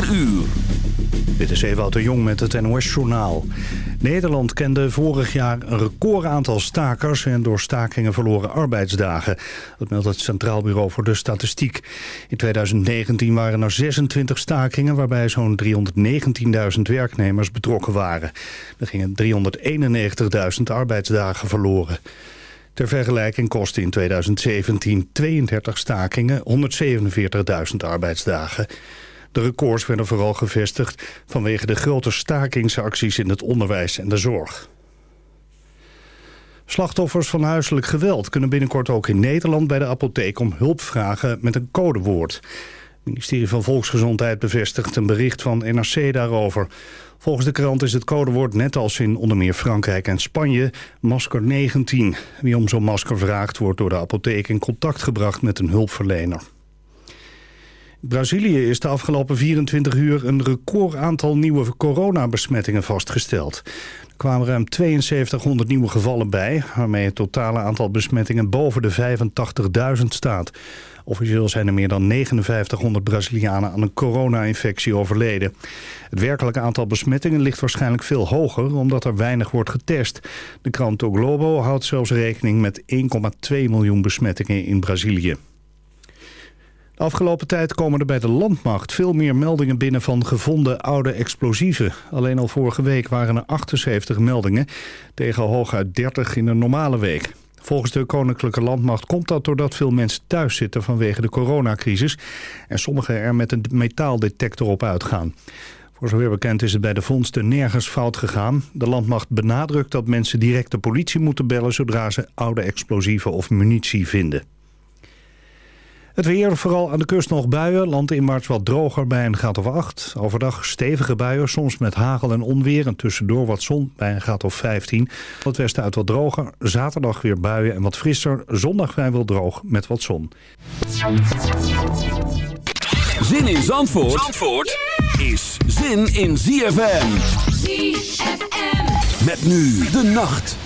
4 uur. Dit is Ewout de Jong met het NOS-journaal. Nederland kende vorig jaar een record aantal stakers... en door stakingen verloren arbeidsdagen. Dat meldt het Centraal Bureau voor de Statistiek. In 2019 waren er 26 stakingen... waarbij zo'n 319.000 werknemers betrokken waren. Er gingen 391.000 arbeidsdagen verloren. Ter vergelijking kostte in 2017 32 stakingen 147.000 arbeidsdagen. De records werden vooral gevestigd vanwege de grote stakingsacties in het onderwijs en de zorg. Slachtoffers van huiselijk geweld kunnen binnenkort ook in Nederland bij de apotheek om hulp vragen met een codewoord. Het ministerie van Volksgezondheid bevestigt een bericht van NRC daarover. Volgens de krant is het codewoord net als in onder meer Frankrijk en Spanje masker 19. Wie om zo'n masker vraagt wordt door de apotheek in contact gebracht met een hulpverlener. Brazilië is de afgelopen 24 uur een record aantal nieuwe coronabesmettingen vastgesteld. Er kwamen ruim 7200 nieuwe gevallen bij, waarmee het totale aantal besmettingen boven de 85.000 staat. Officieel zijn er meer dan 5900 Brazilianen aan een corona-infectie overleden. Het werkelijke aantal besmettingen ligt waarschijnlijk veel hoger... omdat er weinig wordt getest. De krant O Globo houdt zelfs rekening met 1,2 miljoen besmettingen in Brazilië. Afgelopen tijd komen er bij de landmacht veel meer meldingen binnen van gevonden oude explosieven. Alleen al vorige week waren er 78 meldingen tegen hooguit 30 in een normale week. Volgens de Koninklijke Landmacht komt dat doordat veel mensen thuis zitten vanwege de coronacrisis en sommigen er met een metaaldetector op uitgaan. Voor zover bekend is het bij de vondsten nergens fout gegaan. De landmacht benadrukt dat mensen direct de politie moeten bellen zodra ze oude explosieven of munitie vinden. Het weer, vooral aan de kust nog buien. Landinwaarts wat droger bij een graad of 8. Overdag stevige buien, soms met hagel en onweer. En tussendoor wat zon bij een graad of 15. Het westen uit wat droger. Zaterdag weer buien en wat frisser. Zondag vrijwel droog met wat zon. Zin in Zandvoort, Zandvoort is zin in ZFM. ZFM. Met nu de nacht.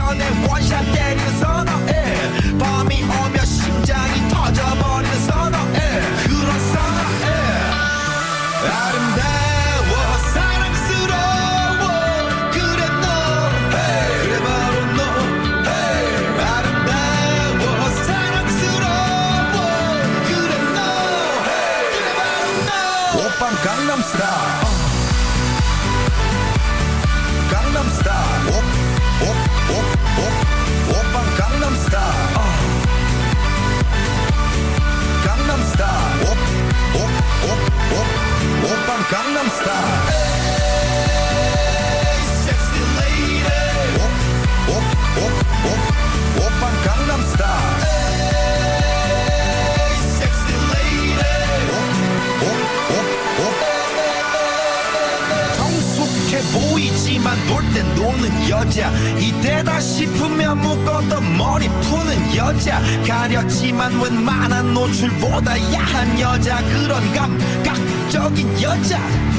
on and watch that daddy. 보이지만 놀 땐 노는 여자. 이때다 싶으면 묶었던 머리 푸는 여자. 가렸지만 웬만한 노출보다 야한 여자. 그런 감각적인 여자.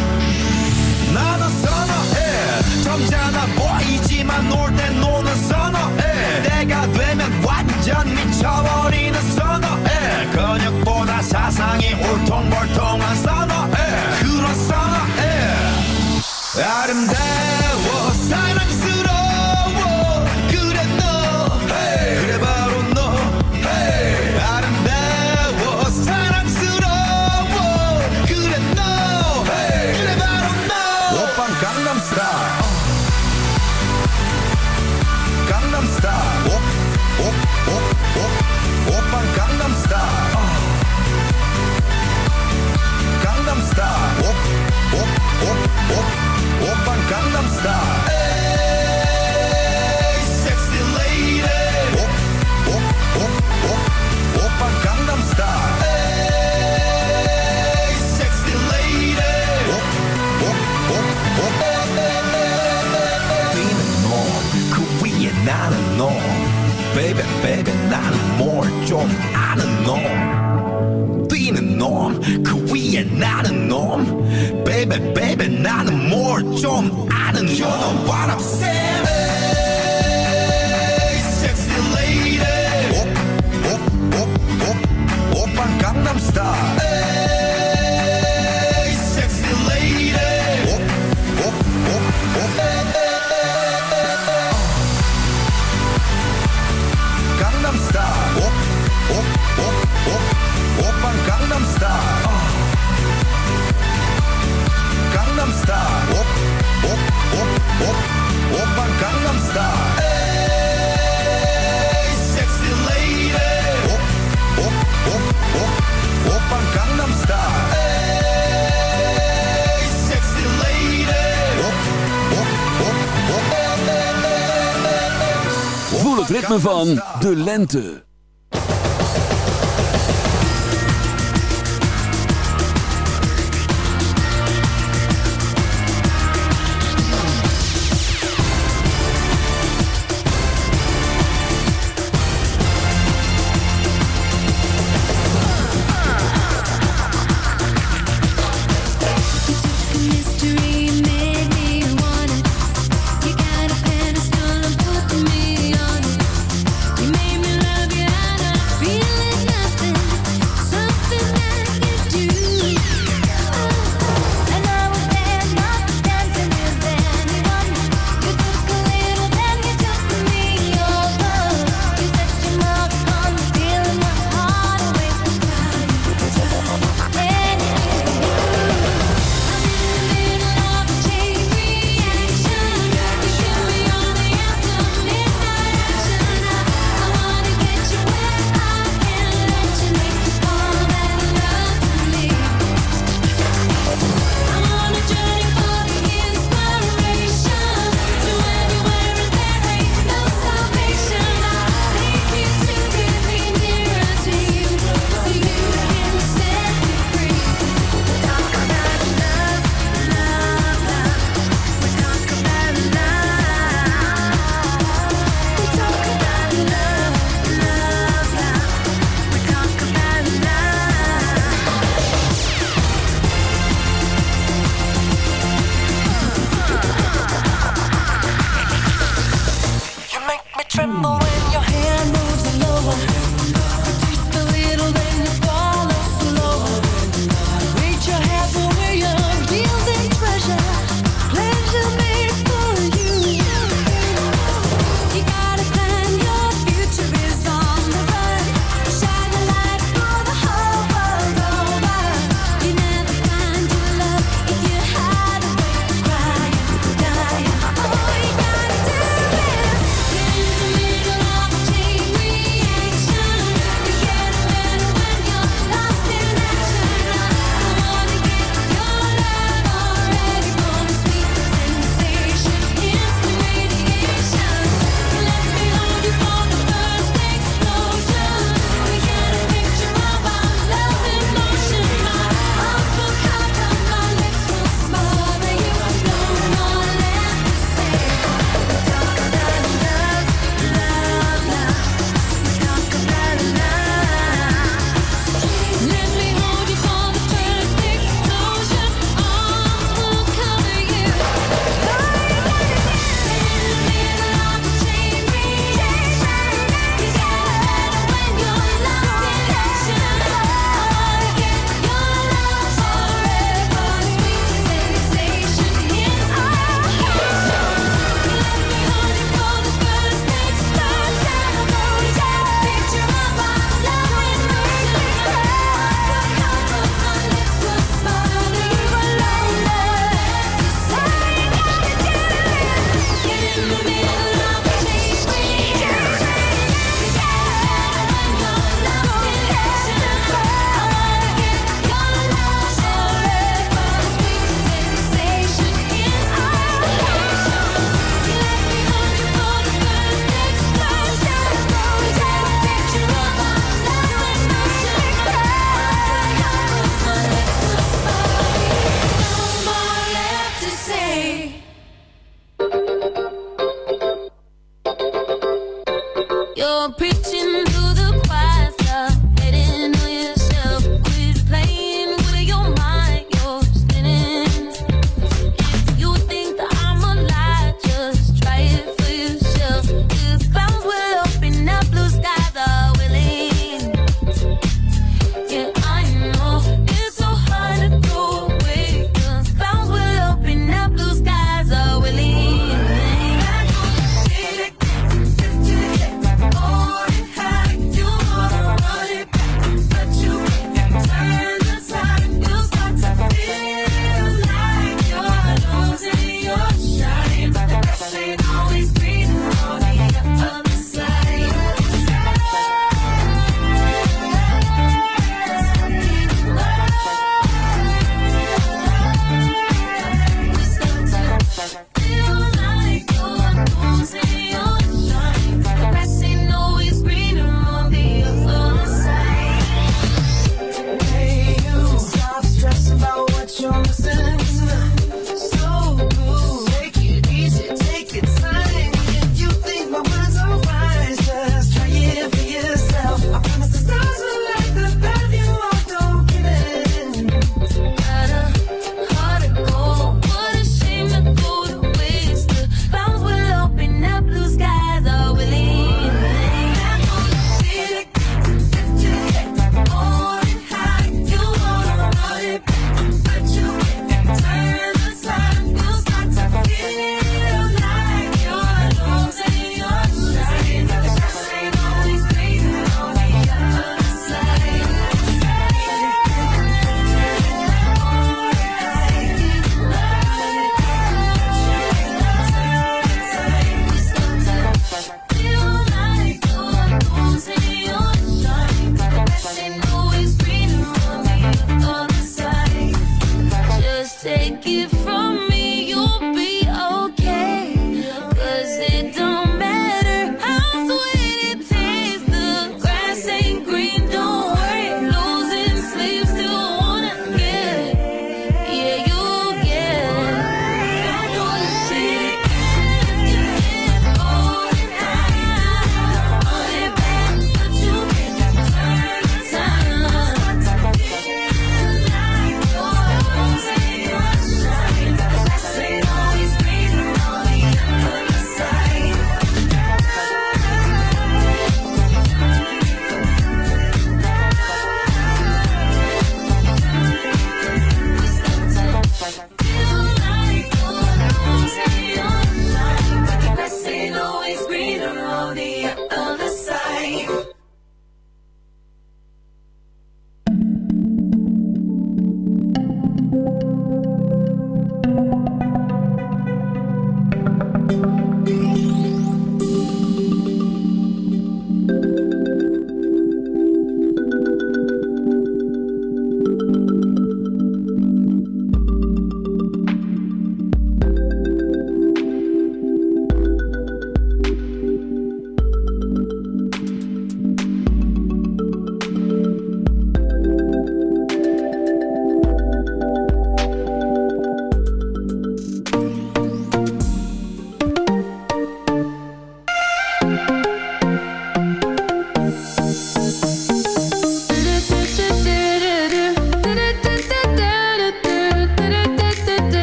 나는 선어해. 점잖아 보이지만 놀때 노는 선어해. 내가 되면 완전 미쳐버리는 선어해. 근육보다 사상이 울퉁불퉁한 선어해. 그런 선어해. 아름다워 van de lente. give